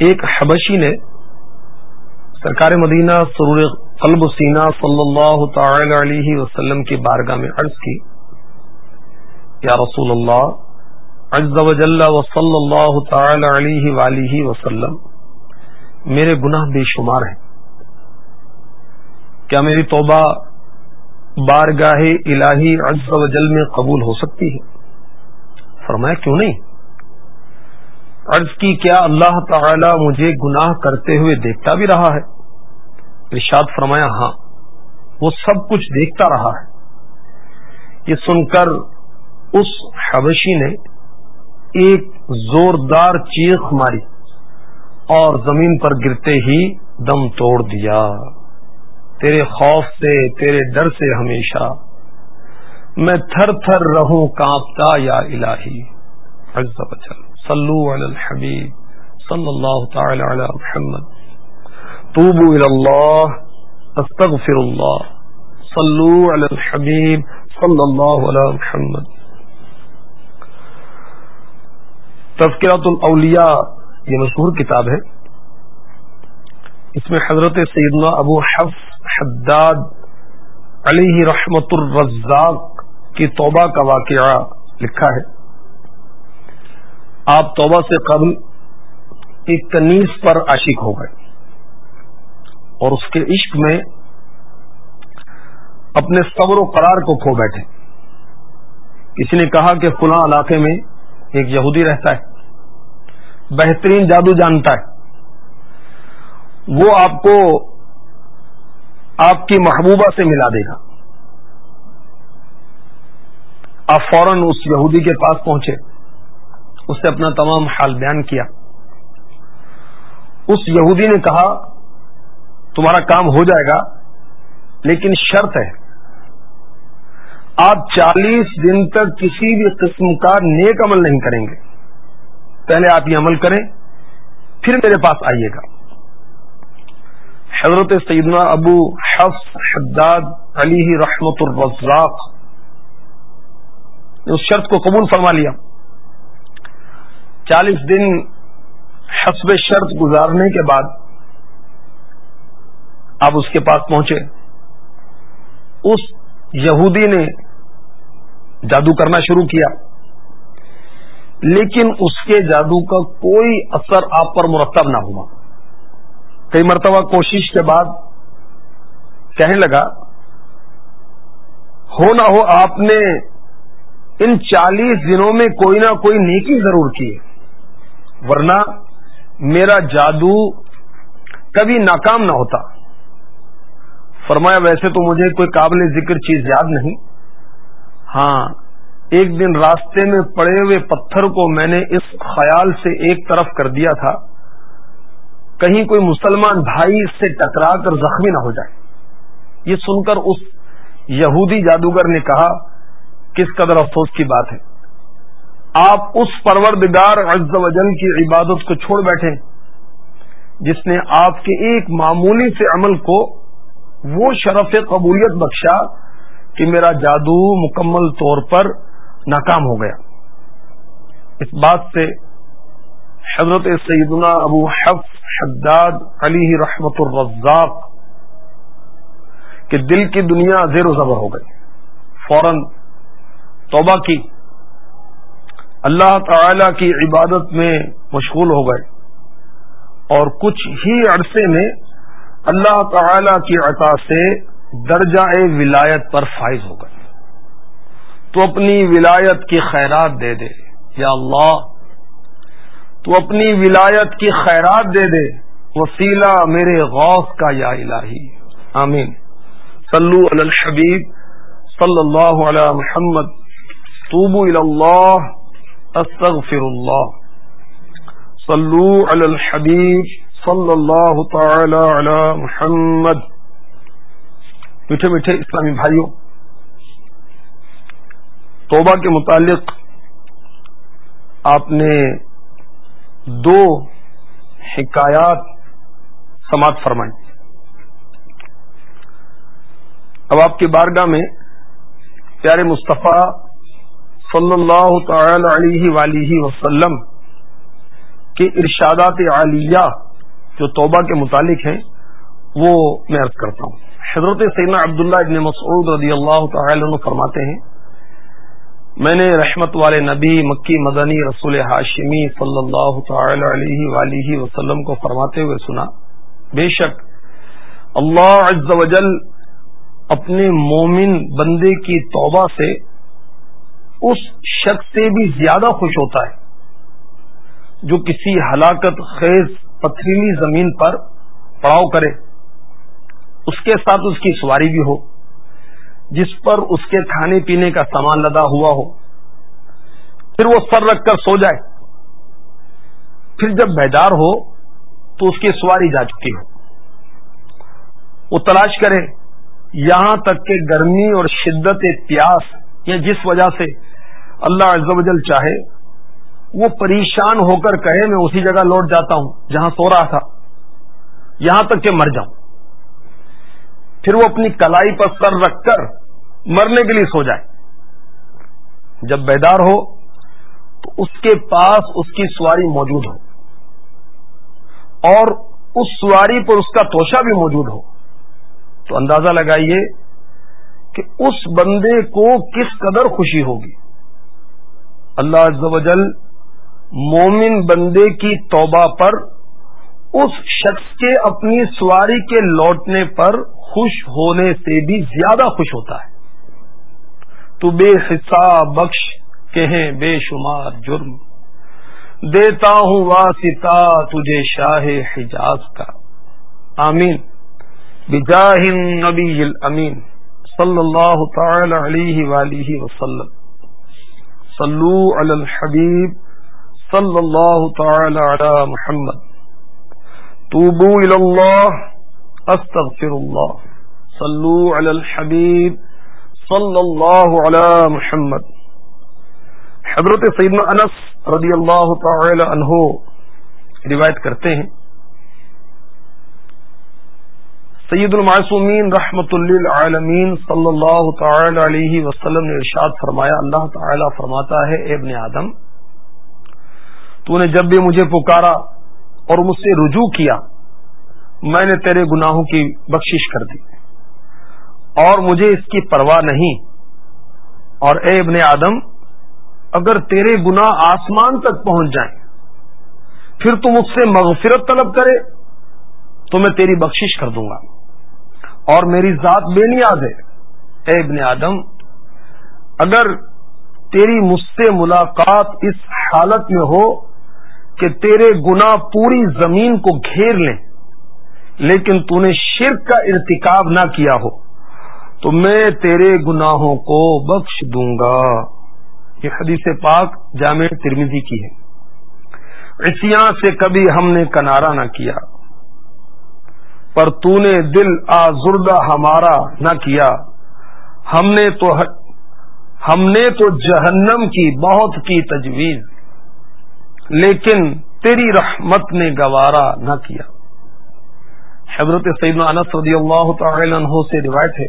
ایک حبشی نے سرکار مدینہ سرور قلب سینا صلی اللہ تعالی علیہ وسلم کی بارگاہ میں عرض کی، یا رسول اللہ، عز و جل و صلی اللہ تعالی علیہ وآلہ وسلم، میرے گناہ بے شمار ہیں۔ کیا میری توبہ بارگاہ الہی عز و جل میں قبول ہو سکتی ہے؟ فرمایا، کیوں نہیں؟ عرض کی کیا اللہ تعالی مجھے گناہ کرتے ہوئے دیکھتا بھی رہا ہے؟ ارشاد فرمایا ہاں وہ سب کچھ دیکھتا رہا ہے۔ یہ سن کر اس حبشی نے ایک زوردار چیخ ماری اور زمین پر گرتے ہی دم توڑ دیا۔ تیرے خوف سے، تیرے ڈر سے ہمیشہ میں تھر تھر رہوں، کانپتا یا الہی۔ عز و جل۔ صلو علی الحبیب صلی اللہ تعالی علی محمد. توبو الى اللہ استغفر اللہ صلو علی الحبیب صلی اللہ علی محمد. تذکرات الاولیاء، یہ مشہور کتاب ہے۔ اس میں حضرت سیدنا ابو حفظ حداد علیہ رحمت الرزاق کی توبہ کا واقعہ لکھا ہے۔ آپ توبہ سے قبل ایک پر عاشق ہو گئے۔ اور اس کے عشق میں اپنے صبر و قرار کو کھو بیٹھے۔ کسی نے کہا کہ فلاں علاقے میں ایک یہودی رہتا ہے، بہترین جادو جانتا ہے۔ وہ آپ کو آپ کی محبوبہ سے ملا دے گا۔ آپ فوراً اس یہودی کے پاس پہنچے۔ اس سے اپنا تمام حال بیان کیا۔ اس یہودی نے کہا، تمہارا کام ہو جائے گا، لیکن شرط ہے، آپ چالیس دن تک کسی بھی قسم کا نیک عمل نہیں کریں گے۔ پہلے آپ یہ عمل کریں، پھر میرے پاس آئیے گا۔ حضرت سیدنا ابو حفظ حداد علی رحمت الرزاق اس شرط کو قبول فرما لیا۔ چالیس دن حسب شرط گزارنے کے بعد آپ اس کے پاس پہنچے۔ اس یہودی نے جادو کرنا شروع کیا۔ لیکن اس کے جادو کا کوئی اثر آپ پر مرتب نہ ہوا۔ کئی مرتبہ کوشش کے بعد کہنے لگا، ہو نہ ہو آپ نے ان چالیس دنوں میں کوئی نہ کوئی نیکی ضرور کی ہے۔ ورنہ میرا جادو کبھی ناکام نہ ہوتا۔ فرمایا، ویسے تو مجھے کوئی قابل ذکر چیز یاد نہیں۔ ہاں ایک دن راستے میں پڑے ہوئے پتھر کو میں نے اس خیال سے ایک طرف کر دیا تھا۔ کہیں کوئی مسلمان بھائی اس سے ٹکرا کر زخمی نہ ہو جائے۔ یہ سن کر اس یہودی جادوگر نے کہا، کس قدر افسوس کی بات ہے۔ آپ اس پروردگار عز و جل کی عبادت کو چھوڑ بیٹھے جس نے آپ کے ایک معمولی سے عمل کو وہ شرف قبولیت بخشا کہ میرا جادو مکمل طور پر ناکام ہو گیا۔ اس بات سے حضرت سیدنا ابو حفظ حداد علی رحمت الرزاق کہ دل کی دنیا زیر و زبر ہو گئی۔ فوراً توبہ کی۔ اللہ تعالی کی عبادت میں مشغول ہو گئے اور کچھ ہی عرصے میں اللہ تعالی کی عطا سے درجہ ولایت پر فائز ہو گئے۔ تو اپنی ولایت کی خیرات دے دے، یا اللہ، تو اپنی ولایت کی خیرات دے دے، وسیلہ میرے غوث کا یا الہی۔ آمین۔ صلو علی الحبیب، صلی اللہ علی محمد، توبو الی اللہ۔ استغفر اللہ صلو علی الحبیب صلی اللہ تعالی علی محمد. میٹھے میٹھے اسلامی بھائیوں توبہ کے متعلق آپ نے دو حکایات سماعت فرمائیں اب آپ کی بارگاہ میں پیارے مصطفیٰ صلی اللہ تعالی علیہ ولیہ وسلم کے ارشادات عالیہ جو توبہ کے متعلق ہیں، وہ میں عرض کرتا ہوں۔ حضرت سینا عبداللہ ابن مسعود رضی اللہ تعالی عنہ فرماتے ہیں، میں نے رحمت والے نبی، مکی مدنی رسول ہاشمی صلی اللہ تعالی علیہ ولیہ وسلم کو فرماتے ہوئے سنا۔ بے شک، اللہ عز و جل اپنے مومن بندے کی توبہ سے اس شخص سے بھی زیادہ خوش ہوتا ہے جو کسی ہلاکت، خیز، پتھریلی زمین پر پڑاؤ کرے۔ اس کے ساتھ اس کی سواری بھی ہو، جس پر اس کے کھانے پینے کا سامان لدا ہوا ہو۔ پھر وہ سر رکھ کر سو جائے۔ پھر جب بیدار ہو تو اس کی سواری جا چکی ہو۔ وہ تلاش کرے، یہاں تک کہ گرمی اور شدت، پیاس یا جس وجہ سے اللہ عز و جل چاہے، وہ پریشان ہو کر کہے، میں اسی جگہ لوٹ جاتا ہوں، جہاں سو رہا تھا، یہاں تک کہ مر جاؤں۔ پھر وہ اپنی کلائی پر سر رکھ کر مرنے کے لیے سو جائے۔ جب بیدار ہو، تو اس کے پاس اس کی سواری موجود ہو۔ اور اس سواری پر اس کا توشا بھی موجود ہو۔ تو اندازہ لگائیے کہ اس بندے کو کس قدر خوشی ہوگی۔ اللہ عز و جل مومن بندے کی توبہ پر اس شخص کے اپنی سواری کے لوٹنے پر خوش ہونے سے بھی زیادہ خوش ہوتا ہے۔ تو بے حساب بخش کہیں بے شمار جرم۔ دیتا ہوں واسطہ تجھے شاہ حجاز کا۔ آمین۔ بجاہ نبی الامین صلی اللہ تعالی علیہ وآلہ وسلم۔ صلو علی الحبیب صلی اللہ تعالی علی محمد. توبو اللہ استغفر اللہ صلو علی الحبیب صلی اللہ علی محمد. حضرت سیدنا انس رضی اللہ تعالی عنہ، روایت کرتے ہیں سید المعصومین رحمت للعالمین صلی اللہ تعالی علیہ وسلم نے ارشاد فرمایا، اللہ تعالی فرماتا ہے ابن آدم، تو نے جب بھی مجھے پکارا اور مجھ سے رجوع کیا، میں نے تیرے گناہوں کی بخشش کر دی۔ اور مجھے اس کی پرواہ نہیں۔ اور اے ابن آدم، اگر تیرے گناہ آسمان تک پہنچ جائیں، پھر تم مجھ سے مغفرت طلب کرے، تو میں تیری بخشش کر دوں گا۔ اور میری ذات بے نیاز ہے۔ اے ابن آدم، اگر تیری مجھ سے ملاقات اس حالت میں ہو کہ تیرے گنا پوری زمین کو گھیر لیں، لیکن تو نے شرک کا ارتکاب نہ کیا ہو، تو میں تیرے گناہوں کو بخش دوں گا۔ یہ حدیث پاک جامع ترمیزی کی ہے۔ اسیاں سے کبھی ہم نے کنارا نہ کیا۔ پر تو نے دل آزردہ ہمارا نہ کیا۔ ہم نے تو ہم نے تو جہنم کی بہت کی تجویز، لیکن تیری رحمت نے گوارا نہ کیا۔ حضرت سیدنا انس رضی اللہ تعالی عنہ سے روایت ہے،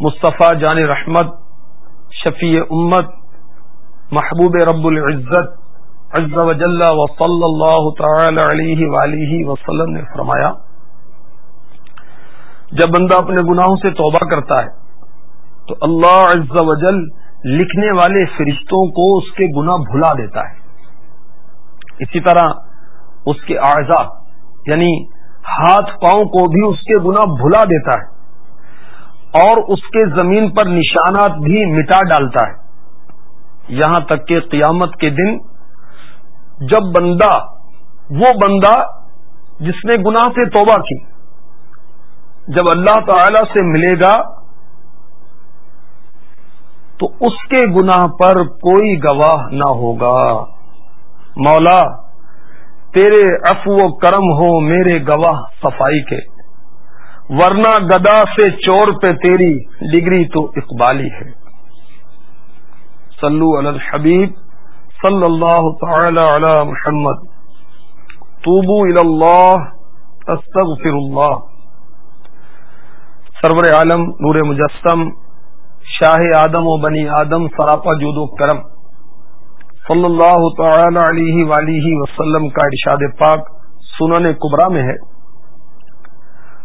مصطفیٰ جان رحمت، شفیع امت، محبوب رب العزت، عز و جل و صلی اللہ تعالی علیہ وآلہ وسلم نے فرمایا جب بندہ اپنے گناہوں سے توبہ کرتا ہے، تو اللہ عز و جل لکھنے والے فرشتوں کو اس کے گناہ بھلا دیتا ہے۔ اسی طرح اس کے اعضاء یعنی ہاتھ پاؤں کو بھی اس کے گنا بھلا دیتا ہے اور اس کے زمین پر نشانات بھی مٹا ڈالتا ہے۔ یہاں تک کہ قیامت کے دن جب بندہ، وہ بندہ جس نے گناہ سے توبہ کی جب اللہ تعالی سے ملے گا تو اس کے گناہ پر کوئی گواہ نہ ہوگا۔ مولا، تیرے افو و کرم ہو میرے گواہ صفائی کے۔ ورنہ گدا سے چور پہ تیری ڈگری تو اقبالی ہے۔ صلو علی الحبیب صلی اللہ تعالی علی محمد۔ توبو اللہ، استغفر اللہ۔ سرور عالم، نور مجسم، شاہ آدم و بنی آدم، سراپا جود و کرم۔ صلی اللہ تعالی علیہ ولیہ وسلم کا ارشاد پاک سنن کبرا میں ہے۔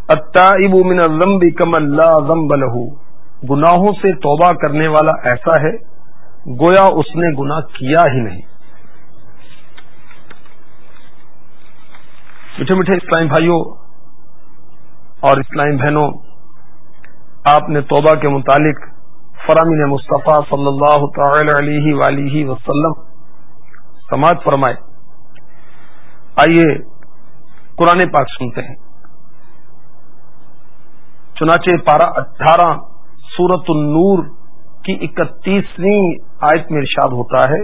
التائب من الذنب كمن لا ذنب له گناہوں سے توبہ کرنے والا ایسا ہے، گویا اس نے گناہ کیا ہی نہیں۔ میٹھے میٹھے اسلام بھائیوں اور اسلام بہنوں آپ نے توبہ کے متعلق فرامین مصطفیٰ صلی اللہ تعالی علیہ ولیہ وسلم سماج فرمائے۔ آئیے قرآن پاک سنتے ہیں۔ چنانچہ پارہ اٹھارہ سورت النور کی اکتیسویں آیت میں ارشاد ہوتا ہے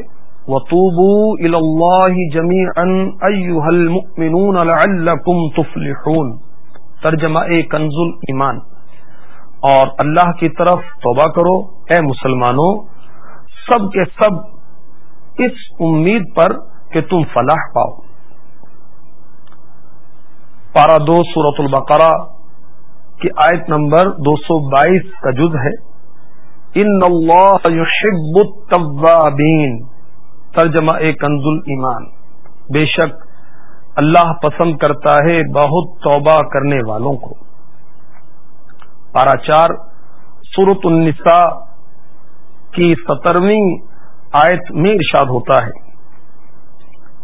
وطوبو اللہ جمی ان تفلحون۔ ترجمہ کنز ایمان اور اللہ کی طرف توبہ کرو۔ اے مسلمانوں، سب کے سب اس امید پر کہ تم فلاح پاؤ۔ پارا دو سورت البقرہ کی آیت نمبر دو سو بائیس کا جز ہے۔ ان اللہ يحب التوابین۔ ترجمہ کنز ایمان بے شک اللہ پسند کرتا ہے بہت توبہ کرنے والوں کو۔ پارا چار سورت النساء کی سترویں آیت میں ارشاد ہوتا ہے۔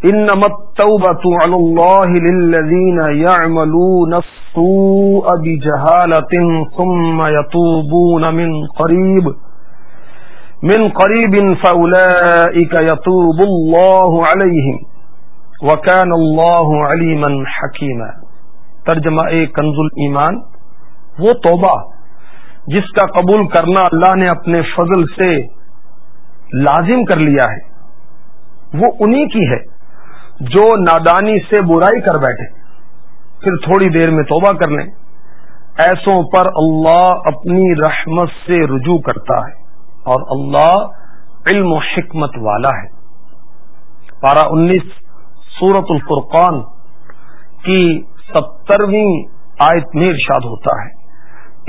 انما التوبة على الله للذين يعملون السوء بجهالة ثم يتوبون من قريب من قريب فأولئك يتوب الله عليهم وكان الله عليما حكيما۔ ترجمہ کنز ایمان وہ توبہ جس کا قبول کرنا اللہ نے اپنے فضل سے لازم کر لیا ہے، وہ انہی کی ہے جو نادانی سے برائی کر بیٹھے۔ پھر تھوڑی دیر میں توبہ کر لیں۔ ایسوں پر اللہ اپنی رحمت سے رجوع کرتا ہے اور اللہ علم و حکمت والا ہے۔ پارہ انیس سورت الفرقان کی سترویں آیت میں ارشاد ہوتا ہے۔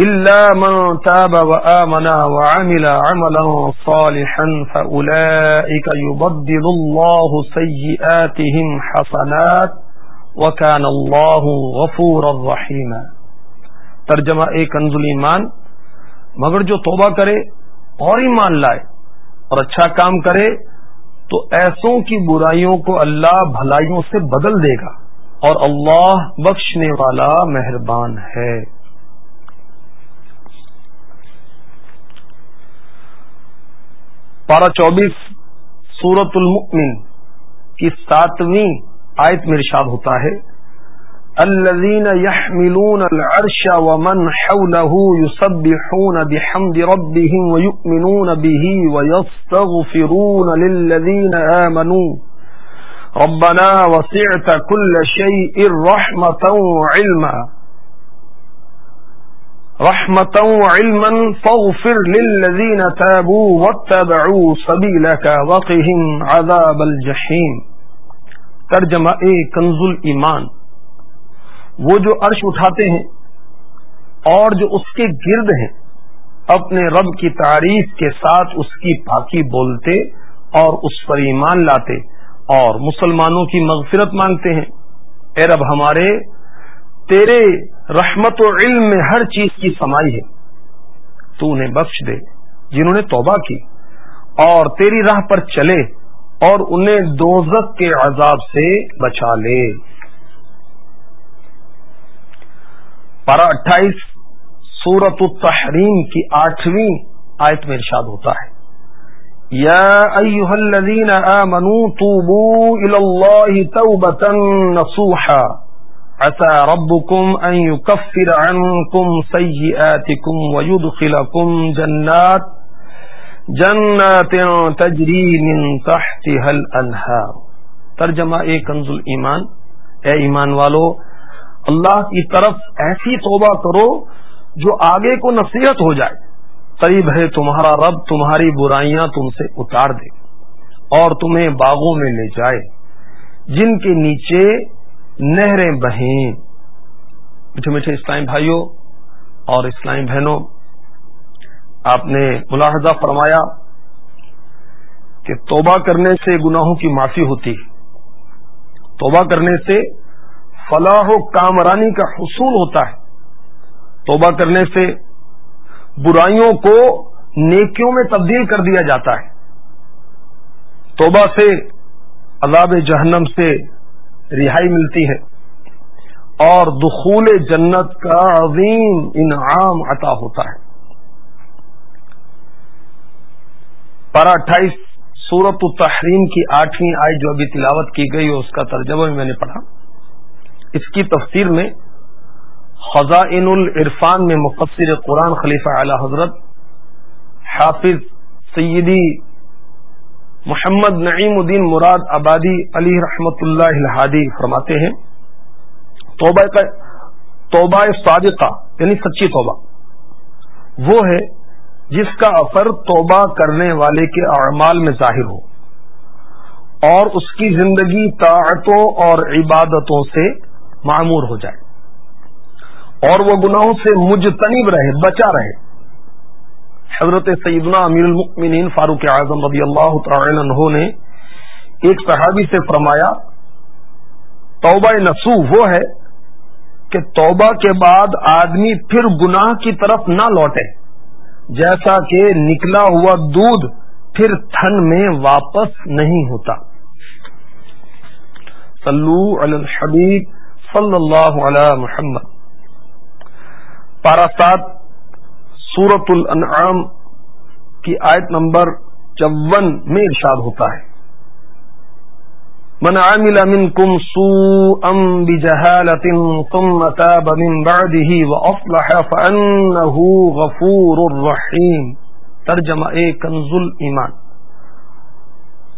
إلا من تاب وآمن وعمل عملا صالحا فأولئك يبدل الله سيئاتهم حسنات وكان الله غفورا رحيما. ترجمہ ایک انزل ایمان، مگر جو توبہ کرے اور ایمان لائے اور اچھا کام کرے تو ایسوں کی برائیوں کو اللہ بھلائیوں سے بدل دے گا اور اللہ بخشنے والا مہربان ہے۔ پارہ چوبیس سورت المؤمن کی ساتویں آیت میں ارشاد ہوتا ہے الذين يحملون العرش ومن حوله يسبحون بحمد ربهم ويؤمنون به ويستغفرون للذين آمنوا. ربنا وسعت كل شيء رحمة وعلما رحمتا علما فاغفر للذین تابوا واتبعوا سبیلک وقهم عذاب الجحیم ترجمہ اے کنز ایمان وہ جو عرش اٹھاتے ہیں اور جو اس کے گرد ہیں، اپنے رب کی تعریف کے ساتھ اس کی پاکی بولتے اور اس پر ایمان لاتے اور مسلمانوں کی مغفرت مانگتے ہیں۔ اے رب ہمارے، تیرے رحمت و علم میں ہر چیز کی سمائی ہے۔ تو انہیں بخش دے جنہوں نے توبہ کی اور تیری راہ پر چلے اور انہیں دوزک کے عذاب سے بچا لے۔ پارا اٹھائیس سورت التحریم کی آٹھویں آیت میں ارشاد ہوتا ہے۔ یا ایوہ الذین آمنوا توبوا الى توبتا نصوحا۔ عسى ربكم أن يكفر عنكم سيئاتكم ويدخلكم جنات جنات تجري من تحتها الأنهار. ترجمہ اے کنز ایمان اے ایمان والو، اللہ کی طرف ایسی توبہ کرو جو آگے کو نصیحت ہو جائے۔ قریب ہے تمہارا رب، تمہاری برائیاں تم سے اتار دے اور تمہیں باغوں میں لے جائے۔ جن کے نیچے نہریں بہیں۔ میٹھے میٹھے اسلام بھائیوں اور اسلام بہنوں، آپ نے ملاحظہ فرمایا کہ توبہ کرنے سے گناہوں کی معافی ہوتی ہے۔ توبہ کرنے سے فلاح و کامرانی کا حصول ہوتا ہے۔ توبہ کرنے سے برائیوں کو نیکیوں میں تبدیل کر دیا جاتا ہے۔ توبہ سے عذاب جہنم سے رہائی ملتی ہے اور دخول جنت کا عظیم انعام عطا ہوتا ہے۔ پارا اٹھائیس سورت التحریم کی آٹھویں آئی جو ابھی تلاوت کی گئی اس کا ترجمہ بھی میں نے پڑھا۔ اس کی تفسیر میں خزائن العرفان میں مفسر قرآن خلیفہ اعلی حضرت حافظ سیدی محمد نعیم الدین مراد آبادی علی رحمت اللہ الحادی فرماتے ہیں۔ توبہ کا توبہ صادقہ یعنی سچی توبہ۔ وہ ہے جس کا اثر توبہ کرنے والے کے اعمال میں ظاہر ہو۔ اور اس کی زندگی طاعتوں اور عبادتوں سے معمور ہو جائے۔ اور وہ گناہوں سے مجتنب رہے، بچا رہے۔ حضرت سیدنا امیر المؤمنین فاروق اعظم رضی اللہ تعالی عنہ نے ایک صحابی سے فرمایا، توبہ نسو وہ ہے کہ توبہ کے بعد آدمی پھر گناہ کی طرف نہ لوٹے، جیسا کہ نکلا ہوا دودھ پھر تھن میں واپس نہیں ہوتا۔ صلو علی الحبیب صلی اللہ علی محمد۔ پارا سات سورت الانعام کی آیت نمبر چون میں ارشاد ہوتا ہے۔ من عمل منكم سوءا بجهالة ثم تاب من بعده وأصلح فأنه غفور رحيم ترجمہ اے کنز ایمان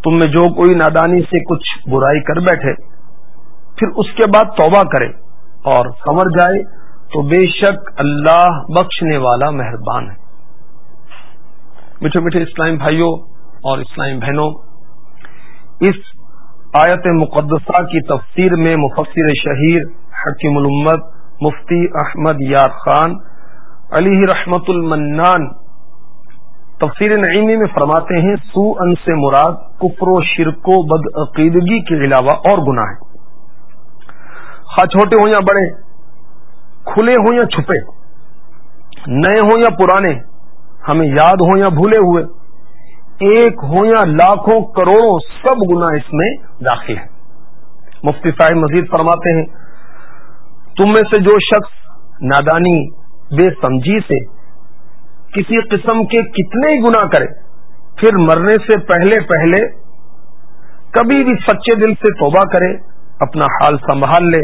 تم میں جو کوئی نادانی سے کچھ برائی کر بیٹھے، پھر اس کے بعد توبہ کرے اور سمر جائے۔ تو بے شک اللہ بخشنے والا مہربان ہے۔ میٹھے میٹھے اسلام بھائیوں اور اسلام بہنوں، اس آیت مقدسہ کی تفسیر میں مفسر شہیر حکیم الامت مفتی احمد یار خان علی رحمت المنان تفسیر نعیمی میں فرماتے ہیں سو ان سے مراد کفر و شرک و بد عقیدگی کے علاوہ اور گناہ خواہ چھوٹے ہوں یا بڑے کھلے ہوں یا چھپے، نئے ہوں یا پرانے، ہمیں یاد ہوں یا بھولے ہوئے، ایک ہو یا لاکھوں کروڑوں سب گنا اس میں داخل ہے مفتی صاحب مزید فرماتے ہیں، تم میں سے جو شخص نادانی، بے سمجھی سے کسی قسم کے کتنے ہی گنا کرے، پھر مرنے سے پہلے پہلے کبھی بھی سچے دل سے توبہ کرے، اپنا حال سنبھال لے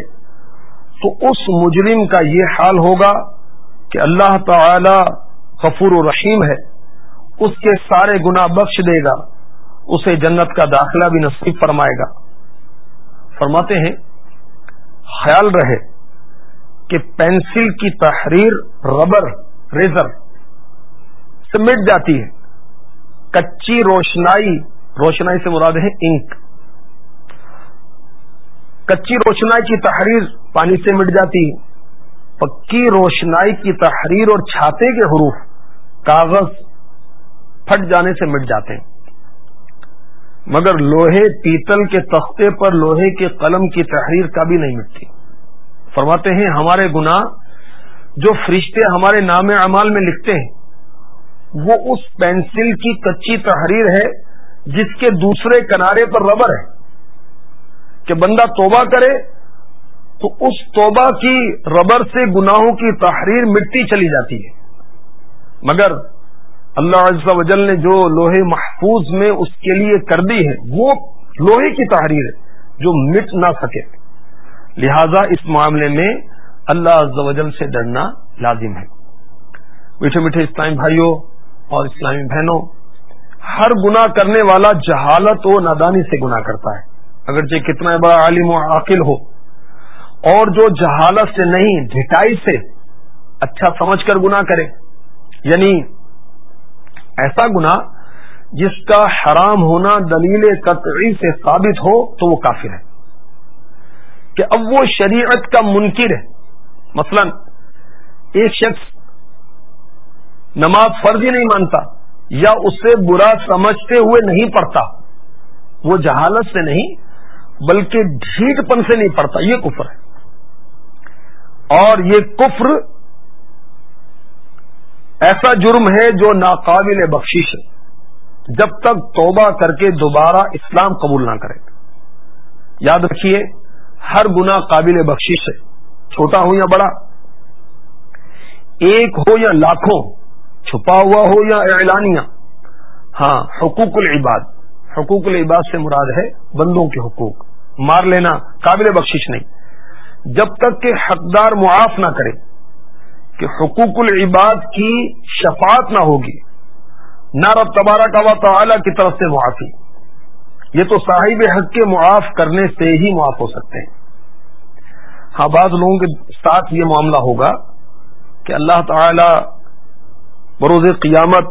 تو اس مجرم کا یہ حال ہوگا کہ اللہ تعالی غفور و رحیم ہے، اس کے سارے گنا بخش دے گا، اسے جنت کا داخلہ بھی نصیب فرمائے گا۔ فرماتے ہیں، خیال رہے کہ پینسل کی تحریر، ربر، ریزر سے مٹ جاتی ہے۔ کچی روشنائی روشنائی سے مراد ہے انک۔ کچی روشنائی کی تحریر پانی سے مٹ جاتی ہے۔ پکی روشنائی کی تحریر اور چھاتے کے حروف کاغذ پھٹ جانے سے مٹ جاتے ہیں۔ مگر لوہے پیتل کے تختے پر لوہے کے قلم کی تحریر کا بھی نہیں مٹتی۔ فرماتے ہیں، ہمارے گنا جو فرشتے ہمارے نام اعمال میں لکھتے ہیں، وہ اس پینسل کی کچی تحریر ہے جس کے دوسرے کنارے پر ربر ہے۔ کہ بندہ توبہ کرے تو اس توبہ کی ربر سے گناہوں کی تحریر مٹتی چلی جاتی ہے۔ مگر اللہ عز و جل نے جو لوہے محفوظ میں اس کے لیے کر دی ہے، وہ لوہے کی تحریر ہے جو مٹ نہ سکے۔ لہذا اس معاملے میں اللہ عز و جل سے ڈرنا لازم ہے۔ میٹھے میٹھے اسلامی بھائیوں اور اسلامی بہنوں، ہر گنا کرنے والا جہالت و نادانی سے گنا کرتا ہے۔ اگرچہ کتنا بڑا عالم و عاقل ہو، اور جو جہالت سے نہیں، ڈھٹائی سے اچھا سمجھ کر گنا کرے۔ یعنی ایسا گنا جس کا حرام ہونا دلیل قطعی سے ثابت ہو تو وہ کافر ہے۔ کہ اب وہ شریعت کا منکر ہے۔ مثلا ایک شخص نماز فرض ہی نہیں مانتا یا اسے برا سمجھتے ہوئے نہیں پڑھتا، وہ جہالت سے نہیں بلکہ ڈھیٹ پن سے نہیں پڑتا، یہ کفر ہے۔ اور یہ کفر ایسا جرم ہے جو ناقابل بخشش ہے۔ جب تک توبہ کر کے دوبارہ اسلام قبول نہ کرے۔ یاد رکھیے، ہر گنا قابل بخشش ہے۔ چھوٹا ہو یا بڑا، ایک ہو یا لاکھوں، چھپا ہوا ہو یا اعلانیہ۔ ہاں حقوق العباد۔ حقوق العباد سے مراد ہے بندوں کے حقوق۔ مار لینا قابل بخشش نہیں۔ جب تک کہ حقدار معاف نہ کرے، کہ حقوق العباد کی شفاعت نہ ہوگی نہ رب تبارہ کا تعالی کی طرف سے معافی۔ یہ تو صاحب حق کے معاف کرنے سے ہی معاف ہو سکتے ہیں۔ ہاں بعض لوگوں کے ساتھ یہ معاملہ ہوگا کہ اللہ تعالی بروز قیامت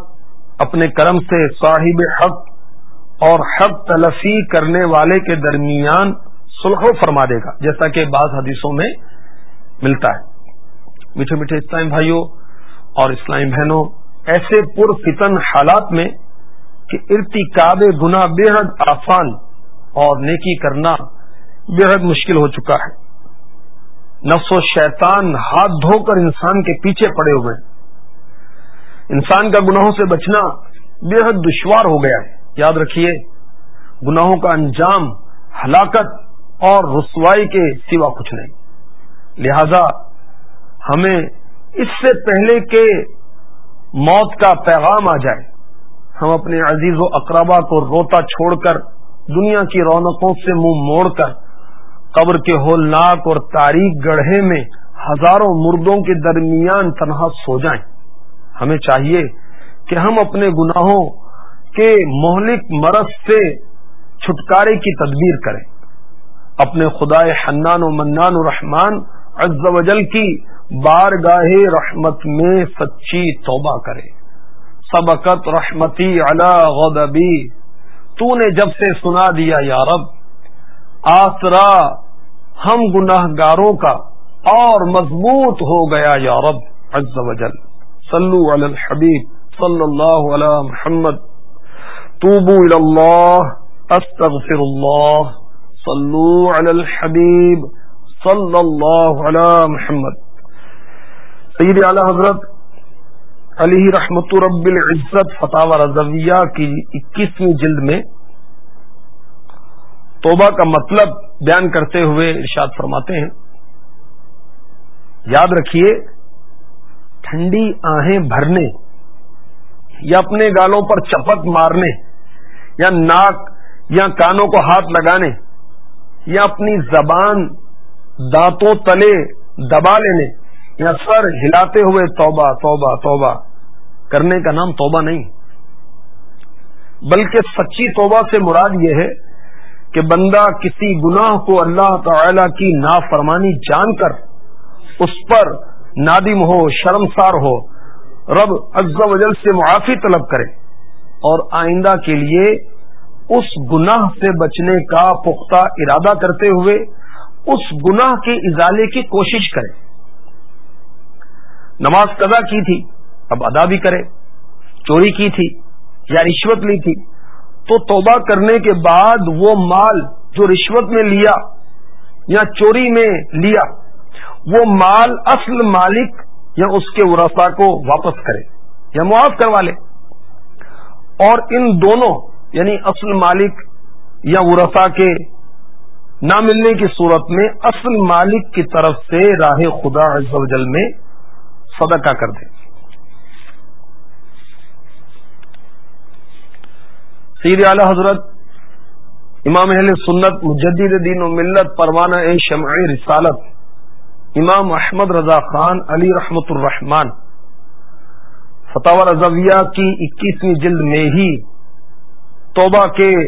اپنے کرم سے صاحب حق اور حق تلفی کرنے والے کے درمیان سلح فرما دے گا، جیسا کہ بعض حدیثوں میں ملتا ہے۔ میٹھے میٹھے اسلام بھائیوں اور اسلامی بہنوں، ایسے پر فتن حالات میں کہ ارتکاب گنا بے حد آسان اور نیکی کرنا بے حد مشکل ہو چکا ہے۔ نفس و شیطان ہاتھ دھو کر انسان کے پیچھے پڑے ہوئے ہیں۔ انسان کا گناہوں سے بچنا بے حد دشوار ہو گیا ہے۔ یاد رکھیے، گناہوں کا انجام ہلاکت اور رسوائی کے سوا کچھ نہیں۔ لہذا ہمیں اس سے پہلے کہ موت کا پیغام آ جائے، ہم اپنے عزیز و اقربا کو روتا چھوڑ کر، دنیا کی رونقوں سے منہ موڑ کر، قبر کے ہولناک اور تاریخ گڑھے میں ہزاروں مردوں کے درمیان تنہا سو جائیں۔ ہمیں چاہیے کہ ہم اپنے گناہوں کے مہلک مرض سے چھٹکارے کی تدبیر کریں۔ اپنے خدا حنان و منان و رحمان عز و جل کی بارگاہ رحمت میں سچی توبہ کرے سبقت رحمتی علی غدبی تو نے جب سے سنا دیا یا رب، آسرا ہم گناہ گاروں کا اور مضبوط ہو گیا یا رب عز و جل۔ صلو علی الحبیب صلی اللہ علی محمد۔ توبو الى اللہ استغفر اللہ صلو علی الحبیب صلی اللہ علی محمد. سید اعلی حضرت علی رحمت رب العزت فتح رضویہ کی اکیسویں جلد میں توبہ کا مطلب بیان کرتے ہوئے ارشاد فرماتے ہیں۔ یاد رکھیے، ٹھنڈی آہیں بھرنے یا اپنے گالوں پر چپت مارنے یا ناک یا کانوں کو ہاتھ لگانے یا اپنی زبان دانتوں تلے دبا لینے یا سر ہلاتے ہوئے توبہ توبہ توبہ کرنے کا نام توبہ نہیں۔ بلکہ سچی توبہ سے مراد یہ ہے کہ بندہ کسی گناہ کو اللہ تعالی کی نافرمانی جان کر اس پر نادم ہو، شرمسار ہو، رب و جل سے معافی طلب کرے اور آئندہ کے لیے اس گناہ سے بچنے کا پختہ ارادہ کرتے ہوئے اس گناہ کے ازالے کی کوشش کرے نماز قضا کی تھی، اب ادا بھی کرے چوری کی تھی، یا رشوت لی تھی۔ تو توبہ کرنے کے بعد وہ مال جو رشوت میں لیا یا چوری میں لیا، وہ مال اصل مالک یا اس کے ورثا کو واپس کرے یا معاف کروا لے اور ان دونوں یعنی اصل مالک یا ورثا کے نہ ملنے کی صورت میں اصل مالک کی طرف سے راہ خدا عز و جل میں صدقہ کر دے سیر اعلی حضرت امام اہل سنت، مجدد دین و ملت، پروانہ شمع رسالت، امام احمد رضا خان علی رحمت الرحمان فتح رضویہ کی اکیسویں جلد میں ہی توبہ کے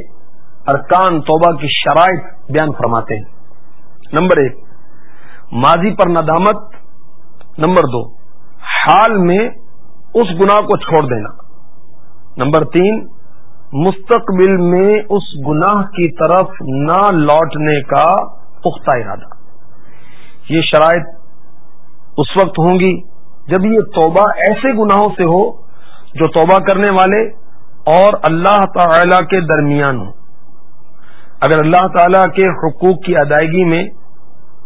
ارکان، توبہ کی شرائط بیان فرماتے ہیں۔ نمبر ایک، ماضی پر ندامت۔ نمبر دو، حال میں اس گناہ کو چھوڑ دینا۔ نمبر تین، مستقبل میں اس گناہ کی طرف نہ لوٹنے کا پختہ ارادہ۔ یہ شرائط اس وقت ہوں گی جب یہ توبہ ایسے گناہوں سے ہو جو توبہ کرنے والے اور اللہ تعالی کے درمیان ہو اگر اللہ تعالی کے حقوق کی ادائیگی میں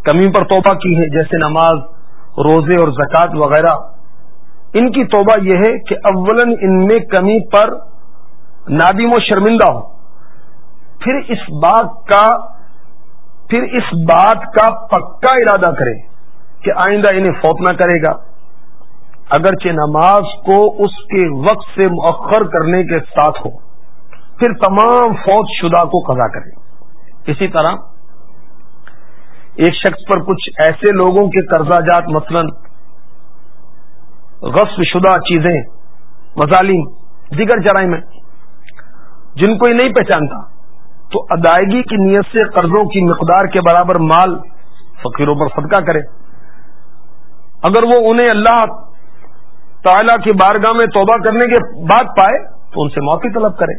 کمی پر توبہ کی ہے، جیسے نماز، روزے اور زکوٰۃ وغیرہ، ان کی توبہ یہ ہے کہ اولن ان میں کمی پر نادم و شرمندہ ہو پھر اس بات کا، پھر اس بات کا پکا ارادہ کرے کہ آئندہ انہیں فوت نہ کرے گا۔ اگرچہ نماز کو اس کے وقت سے مؤخر کرنے کے ساتھ ہو، پھر تمام فوج شدہ کو قضا کرے۔ اسی طرح ایک شخص پر کچھ ایسے لوگوں کے قرضہ جات، مثلا غصب شدہ چیزیں، مظالم، دیگر جرائم ہیں، جن کو یہ نہیں پہچانتا، تو ادائیگی کی نیت سے قرضوں کی مقدار کے برابر مال فقیروں پر صدقہ کرے۔ اگر وہ انہیں اللہ تعالی کی بارگاہ میں توبہ کرنے کے بعد پائے تو ان سے معافی طلب کرے۔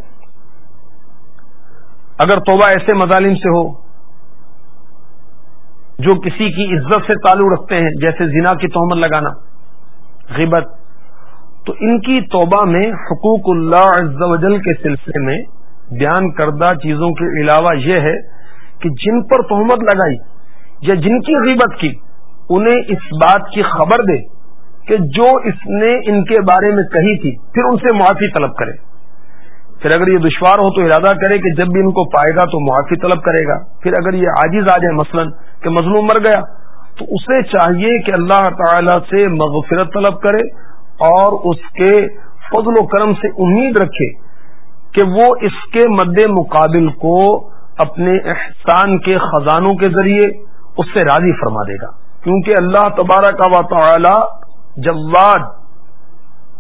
اگر توبہ ایسے مظالم سے ہو جو کسی کی عزت سے تعلق رکھتے ہیں، جیسے زنا کی تہمت لگانا، غیبت، تو ان کی توبہ میں حقوق اللہ عز و جل کے سلسلے میں بیان کردہ چیزوں کے علاوہ یہ ہے کہ جن پر تہمت لگائی یا جن کی غیبت کی، انہیں اس بات کی خبر دے کہ جو اس نے ان کے بارے میں کہی تھی، پھر ان سے معافی طلب کرے۔ پھر اگر یہ دشوار ہو تو ارادہ کرے کہ جب بھی ان کو پائے گا تو معافی طلب کرے گا۔ پھر اگر یہ عاجز آ جائے، مثلا کہ مظلوم مر گیا، تو اسے چاہیے کہ اللہ تعالی سے مغفرت طلب کرے اور اس کے فضل و کرم سے امید رکھے کہ وہ اس کے مد مقابل کو اپنے احسان کے خزانوں کے ذریعے اس سے راضی فرما دے گا۔ کیونکہ اللہ تبارہ کا و تعالی جواد،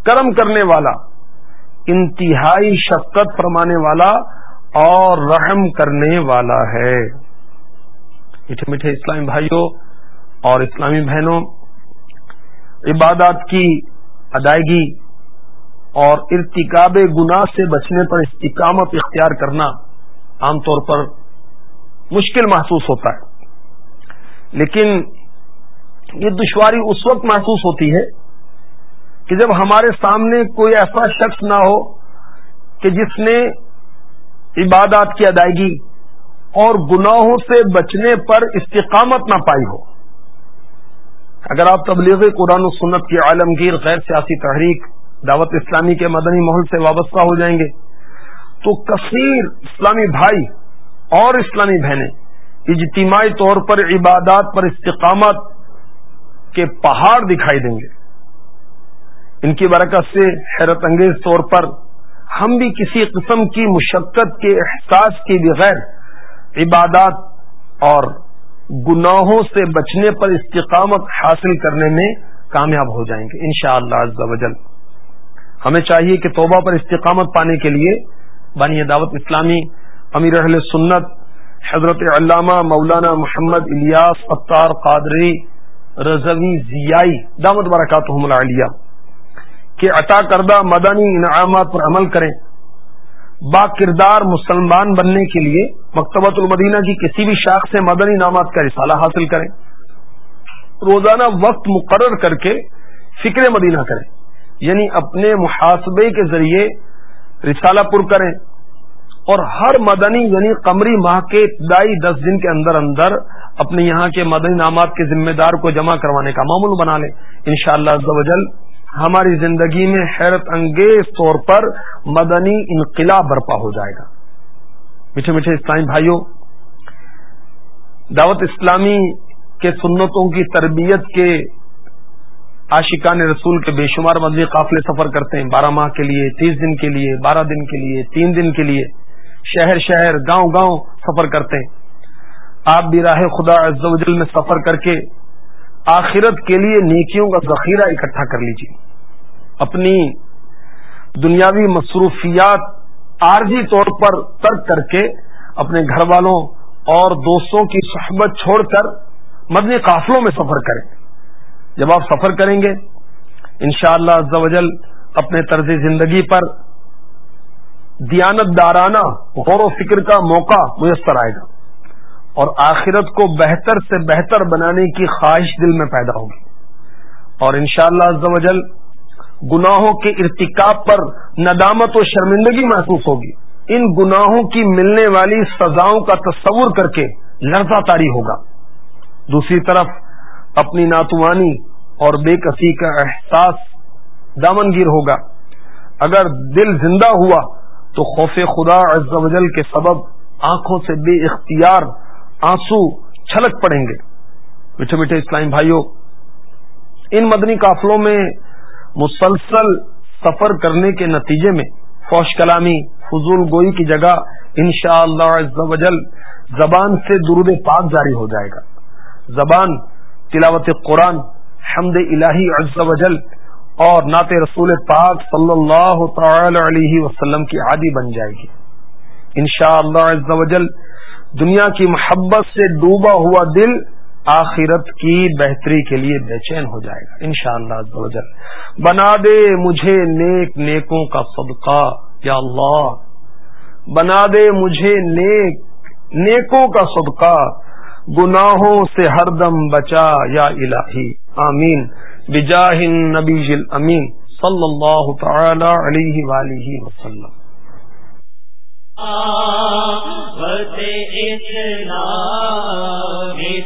کرم کرنے والا، انتہائی شفقت فرمانے والا اور رحم کرنے والا ہے۔ میٹھے میٹھے اسلامی بھائیوں اور اسلامی بہنوں، عبادات کی ادائیگی اور ارتکاب گناہ سے بچنے پر استقامت اختیار کرنا عام طور پر مشکل محسوس ہوتا ہے۔ لیکن یہ دشواری اس وقت محسوس ہوتی ہے کہ جب ہمارے سامنے کوئی ایسا شخص نہ ہو کہ جس نے عبادات کی ادائیگی اور گناہوں سے بچنے پر استقامت نہ پائی ہو۔ اگر آپ تبلیغ قرآن و سنت کی عالمگیر غیر سیاسی تحریک دعوت اسلامی کے مدنی محل سے وابستہ ہو جائیں گے، تو کثیر اسلامی بھائی اور اسلامی بہنیں اجتماعی طور پر عبادات پر استقامت کے پہاڑ دکھائی دیں گے۔ ان کی برکت سے حیرت انگیز طور پر ہم بھی کسی قسم کی مشقت کے احساس کے بغیر عبادات اور گناہوں سے بچنے پر استقامت حاصل کرنے میں کامیاب ہو جائیں گے، انشاءاللہ شاء اللہ ہمیں چاہیے کہ توبہ پر استقامت پانے کے لیے بانی دعوت اسلامی امیر اہل سنت حضرت علامہ مولانا محمد الیاس اختار قادری رضوی ضیائی دعوت برکات العالیہ کے عطا کردہ مدنی انعامات پر عمل کریں۔ با کردار مسلمان بننے کے لیے مکتبۃ المدینہ کی کسی بھی شاخ سے مدنی انعامات کا رسالہ حاصل کریں۔ روزانہ وقت مقرر کر کے فکر مدینہ کریں۔ یعنی اپنے محاسبے کے ذریعے رسالہ پر کریں۔ اور ہر مدنی یعنی قمری ماہ کے ابتدائی دس دن کے اندر اندر اپنے یہاں کے مدنی نامات کے ذمہ دار کو جمع کروانے کا معمول بنا لیں۔ ان شاء اللہ ہماری زندگی میں حیرت انگیز طور پر مدنی انقلاب برپا ہو جائے گا۔ میٹھے میٹھے اسلامی بھائیوں، دعوت اسلامی کے سنتوں کی تربیت کے عاشقان رسول کے بے شمار مدنی قافلے سفر کرتے ہیں۔ بارہ ماہ کے لیے، تیس دن کے لیے، بارہ دن کے لیے، تین دن کے لیے۔ شہر شہر گاؤں گاؤں سفر کرتے آپ بھی راہ خدا عز و جل میں سفر کر کے آخرت کے لیے نیکیوں کا ذخیرہ اکٹھا کر لیجیے۔ اپنی دنیاوی مصروفیات عارضی طور پر ترک کر کے اپنے گھر والوں اور دوستوں کی صحبت چھوڑ کر مدنی قافلوں میں سفر کریں۔ جب آپ سفر کریں گے، انشاءاللہ شاء اللہ اپنے طرز زندگی پر دیانت دارانہ غور و فکر کا موقع میسر آئے گا اور آخرت کو بہتر سے بہتر بنانے کی خواہش دل میں پیدا ہوگی اور انشاءاللہ شاء اللہ گناہوں کے ارتکاب پر ندامت و شرمندگی محسوس ہوگی ان گناہوں کی ملنے والی سزاؤں کا تصور کر کے لڑتا تاری ہوگا دوسری طرف اپنی ناتوانی اور بے کسی کا احساس دامنگیر ہوگا اگر دل زندہ ہوا تو خوف خدا عز و جل کے سبب آنکھوں سے بے اختیار آنسو چھلک پڑیں گے۔ میٹھے میٹھے اسلام بھائیوں ان مدنی قافلوں میں مسلسل سفر کرنے کے نتیجے میں فوش کلامی، فضول گوئی کی جگہ شاء اللہ زبان سے درود پاک جاری ہو جائے گا۔ زبان، تلاوت قرآن، حمد الہی عز و جل اور نعت رسول پاک صلی اللہ تعالی علیہ وسلم کی عادی بن جائے گی۔ شاء اللہ دنیا کی محبت سے ڈوبا ہوا دل آخرت کی بہتری کے لیے بے چین ہو جائے گا۔ ان شاء اللہ بنا دے مجھے نیک نیکوں کا صدقہ، یا اللہ۔ بنا دے مجھے نیک نیکوں کا صدقہ۔ گناہوں سے ہر دم بچا، یا الہی۔ آمین۔ بجاہ نبی امین صلی اللہ تعالی علیہ وآلہ وسلم.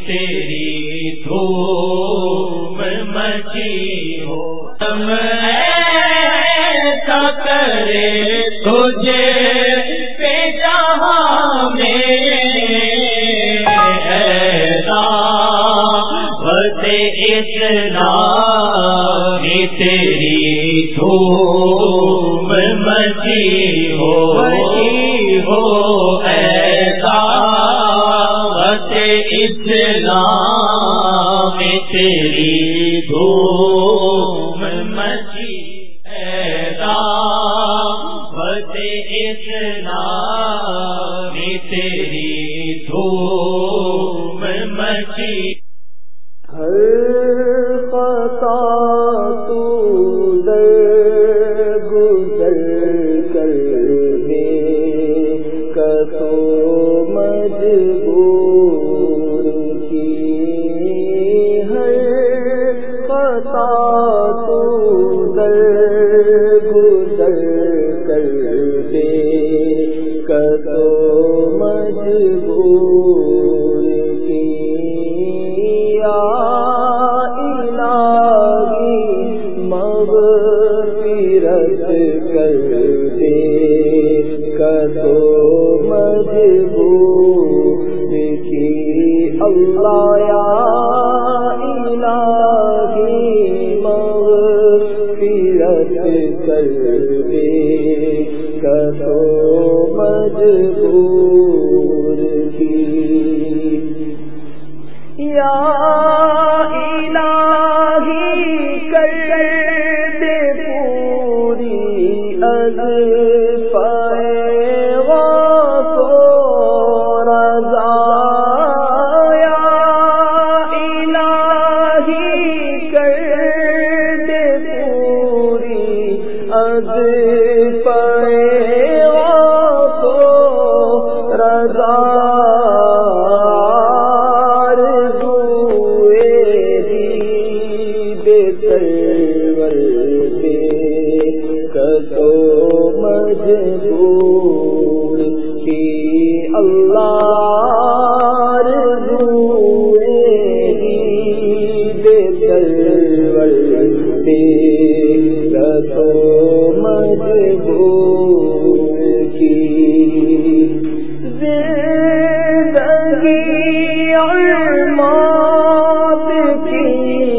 تیری دھوم مچی ہو، تم ایسا کرے تجھے پیشہ میں اتنا تیری دھوم مچی ہو ہو ایسا اتنا تیری دھوم مچی ایسا اتنا تیری کی